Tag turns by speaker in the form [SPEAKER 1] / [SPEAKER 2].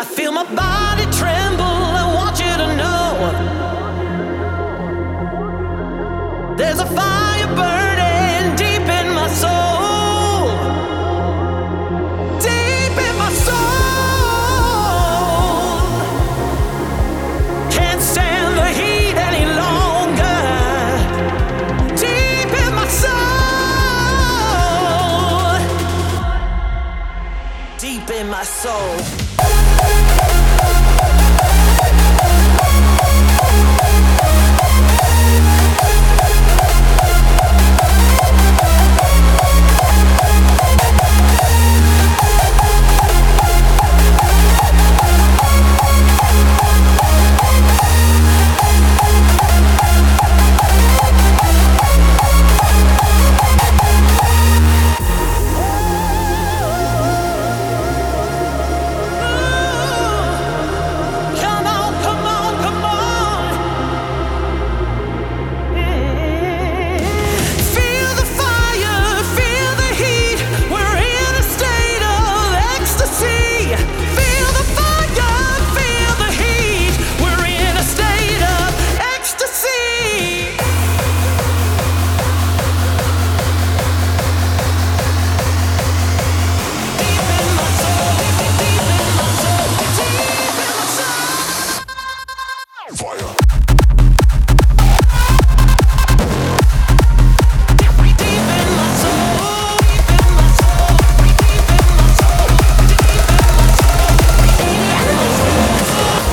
[SPEAKER 1] I feel my body tremble. I want you to know there's a fire burning deep in my soul. Deep in my soul. Can't stand the heat any longer. Deep in my soul. Deep in my soul.
[SPEAKER 2] Fire.